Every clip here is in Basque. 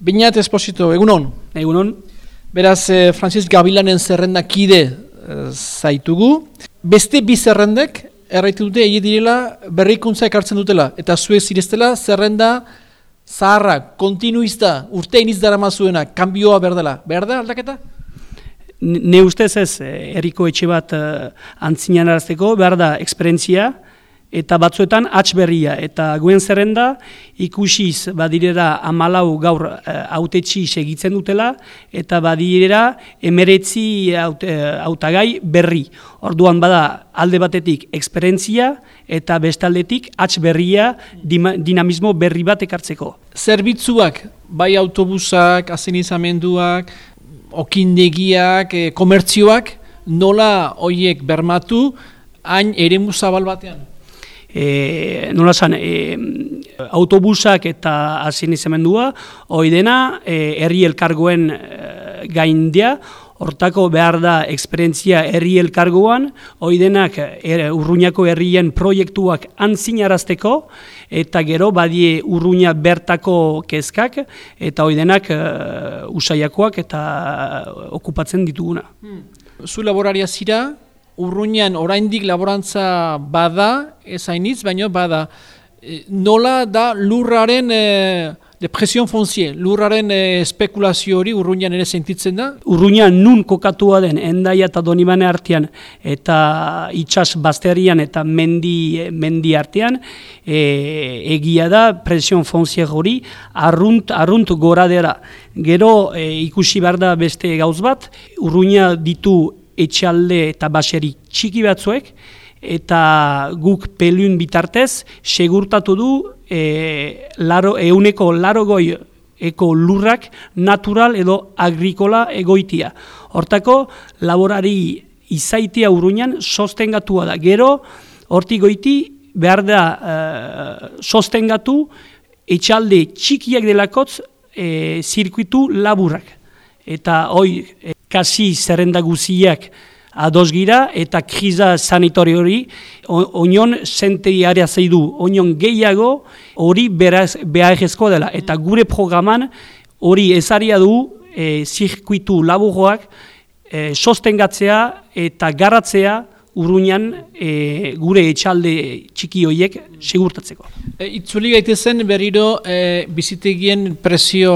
Binat Esposito, egunon? Egunon. Beraz, eh, Francis Gabilanen zerrenda kide eh, zaitugu. Beste bi zerrendek, erraitu dute, egi direla berrikuntza ekartzen dutela. Eta zuek zireztela, zerrenda zaharra, kontinuista, urte iniz dara mazuena, kanbioa berdela. Berda aldaketa? Ne ustez ez, eh, erriko etxe bat uh, antzinean arazteko, behar da, eksperientzia, eta batzuetan berria. Eta guen zerrenda ikusiz badirera amalau gaur uh, autetxi segitzen dutela, eta badirera emeretzi autagai berri. Orduan bada alde batetik eksperientzia eta bestaldetik berria dinamismo berri bat ekartzeko. Zerbitzuak, bai autobusak, azenizamenduak, okindegiak, e, komertzioak, nola hoiek bermatu, hain ere zabal batean? E, nola zan, e, autobusak eta azien izamendua, hoi dena, e, herri elkargoen e, gaindia, Hortako behar da eksperientzia herri elkargoan, hoi denak er, urruñako herrien proiektuak antzinarazteko, eta gero badie urruña bertako kezkak, eta hoi denak uh, usaiakoak eta okupatzen dituguna. Hmm. Zu laboraria zira, urruñan oraindik laborantza bada, ez hainitz, baina bada. E, nola da lurraren... E, Depresion fonzie, lurraren e, spekulazio hori urruñan ere sentitzen da? Urruñan nun kokatua den endaia eta donibane artean eta itxas bazterian eta mendi, mendi artean e, egia da presion fonzie hori arrunt, arrunt gora dira. Gero e, ikusi behar da beste gauz bat, urruña ditu etxalde eta baseri txiki batzuek, eta guk pelun bitartez segurtatu du e, laro, euneko laro eko lurrak natural edo agrikola egoitia. Hortako, laborari izaitia uruñan sostengatua da. Gero, horti goiti behar da e, sostengatu etxalde txikiak delakotz e, zirkuitu laburak. Eta hoi, e, kasi zerrenda guziak, ados gira eta kriza sanitori hori oinon sentei area zeidu, oinon gehiago hori beharrezko dela. Eta gure programan hori ezaria du e, zirkuitu laburoak e, sostengatzea eta garratzea Uruñan e, gure etxalde txiki horiek segurtatzeko. E, itzuli gaitezen berriro e, bizitegien presio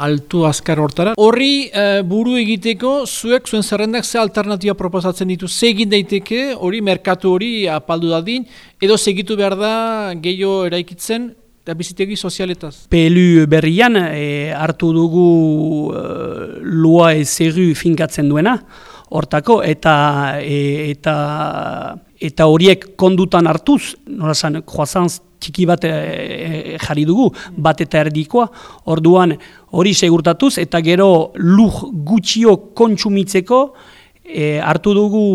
altu azkar hortara. Horri e, buru egiteko zuek zuen zerrendak ze alternatiba proposatzen ditu. Ze egin daiteke hori merkatu hori apaldu dadin edo segitu behar da gehiago eraikitzen eta bizitegi sozialetaz. PLU berrian e, hartu dugu e, lua ezeru finkatzen duena hortako eta e, eta eta horiek kondutan hartuz, nola zan, joazanz txiki bat e, e, jarri dugu, bat eta erdikoa, orduan hori segurtatuz, eta gero luj gutxio kontsumitzeko e, hartu dugu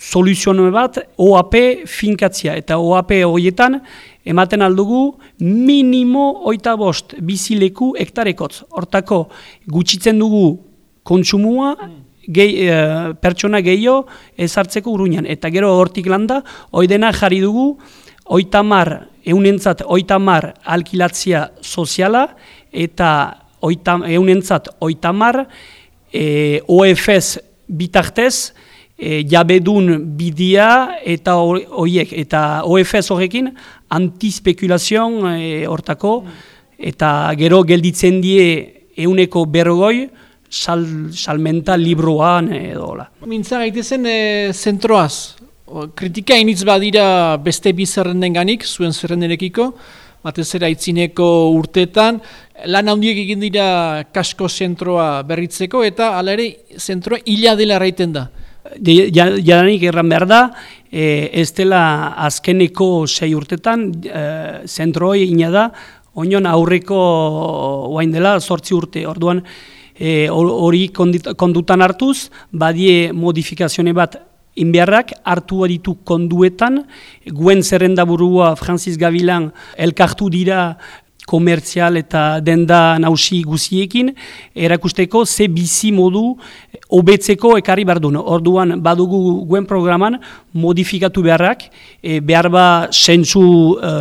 soluziono bat OAP finkatzia, eta OAP horietan ematen aldugu minimo oita bost bizileku hektarekotz. Hortako gutxitzen dugu kontsumua, gehi, e, pertsona gehiago ezartzeko uruñan. Eta gero hortik landa, oidena jarri dugu, oitamar, eunentzat oitamar alkilatzia soziala, eta oitam, eunentzat oitamar e, OFS bitartez, e, jabedun bidia eta horiek, eta OFS horrekin antispekulazion e, hortako, eta gero gelditzen die euneko berrogoi, sal, salmenta libroan edo. Mintza gaitezen e, zentroaz, kritika initz badira beste bizarren ganik, zuen zerrenderekiko, batez ere aitzineko urtetan, lan handiek egin dira kasko zentroa berritzeko, eta hala ere zentroa hila dela raiten da. Jadanik erran behar da, e, ez dela azkeneko sei urtetan, e, zentroi ina da, oinon aurreko oain dela, sortzi urte, orduan, hori e, kondutan hartuz, badie modifikazione bat inbiarrak hartu ditu konduetan, guen zerrenda burua Francis Gavilan elkartu dira komertzial eta denda nausi guziekin, erakusteko ze bizi modu obetzeko ekarri behar. Orduan badugu guen programan modifikatu beharrak, e, behar ba sentzu e,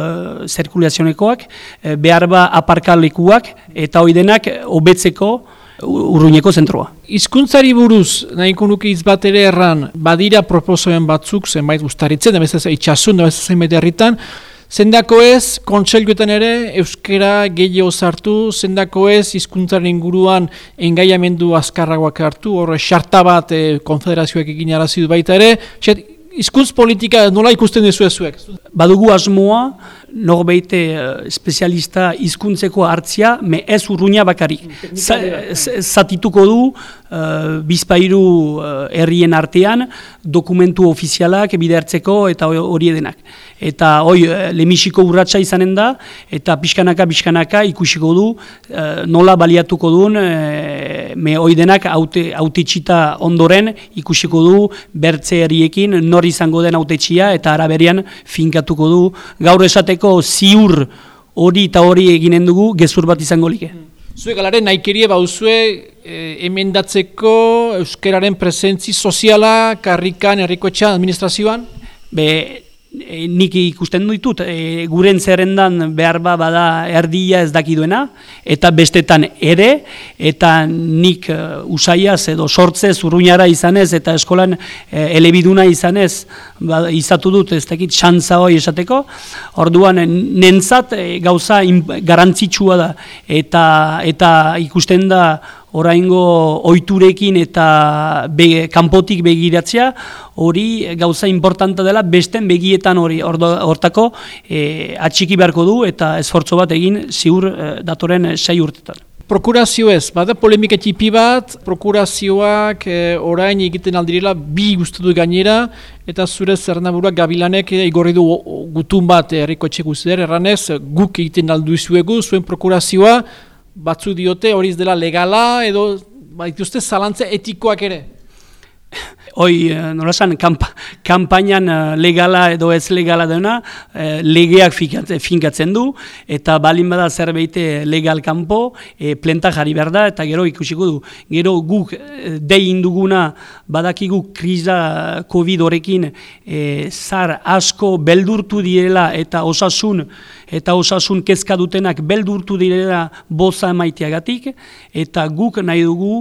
zirkulazionekoak, e, behar ba aparkalekuak, eta hori denak obetzeko urruineko zentroa. Hizkuntzari buruz, nahiko nuke izbat ere erran, badira proposoen batzuk, zenbait gustaritzen, da bezaz itxasun, da bezaz zenbait herritan, Zendako ez, kontseiluetan ere, euskera gehiago sartu, zendako ez, hizkuntzaren inguruan engaiamendu azkarragoak hartu, horre xarta bat eh, konfederazioak egin arazidu baita ere, hizkuntz politika nola ikusten dizu ezuek? Badugu asmoa, norbeite uh, espezialista hizkuntzeko hartzia, me ez urruina bakari. Zatituko du, uh, bizpairu uh, herrien artean, dokumentu ofizialak bidertzeko eta hori edenak. Eta hoi, uh, lemisiko urratsa izanen da, eta pixkanaka, pixkanaka ikusiko du, uh, nola baliatuko duen, uh, me hoi denak haute, ondoren ikusiko du, bertze herriekin, nor izango den haute eta araberian finkatuko du, gaur esateko ziur hori eta hori eginen dugu gezur bat izango like. Zuek alaren naikerie bauzue e, emendatzeko euskararen presentzi soziala karrikan herrikoetxean administrazioan? Be, e, nik ikusten ditut, e, guren zerrendan behar ba bada erdia ez dakiduena, eta bestetan ere, eta nik uh, usaiaz edo sortze zurruñara izanez, eta eskolan e, elebiduna izanez, ba, izatu dut ez dakit xantza hoi esateko, orduan nentzat e, gauza garantzitsua da, eta, eta ikusten da oraingo oiturekin eta be, kanpotik begiratzea, hori gauza importanta dela besten begietan hori hortako e, atxiki beharko du eta esfortzo bat egin ziur e, datoren sei urtetan. Prokurazio ez, bada polemika tipi bat, prokurazioak e, orain egiten aldirela bi guztetu gainera, eta zure zernaburak gabilanek e, igorri du gutun bat erriko etxe guztider, erranez guk egiten aldu izuegu, zuen prokurazioa, batzu diote hori dela legala edo baituzte zalantze etikoak ere? Hoi, eh, nola zan, kampainan eh, legala edo ez legala dena, eh, legeak finkatzen du, eta balin bada zerbeite legal kanpo, plenta jarri behar da, eta gero ikusiko du. Gero guk dein duguna badakigu kriza COVID horrekin zar asko beldurtu direla eta osasun eta osasun kezka dutenak beldurtu direla boza emaiteagatik, eta guk nahi dugu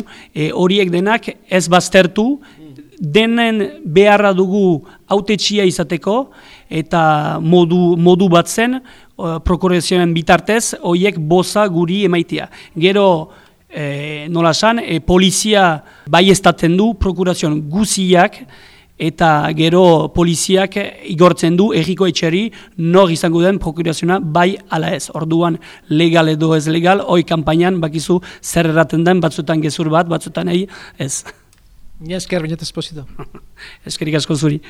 horiek denak ez baztertu, denen beharra dugu autetxia izateko. Eta modu, modu bat zen prokurazioen bitartez horiek boza guri emaitia. Gero e, nola san, e, polizia bai estatzen du prokurazioen guziak eta gero poliziak igortzen du erriko etxeri nor izango den prokurazioa bai ala ez. Orduan legal edo ez legal, hoi kampainan bakizu zer erraten den batzutan gezur bat, batzutan ei ez. Ni esker bainat esposito. Eskerik asko zuri.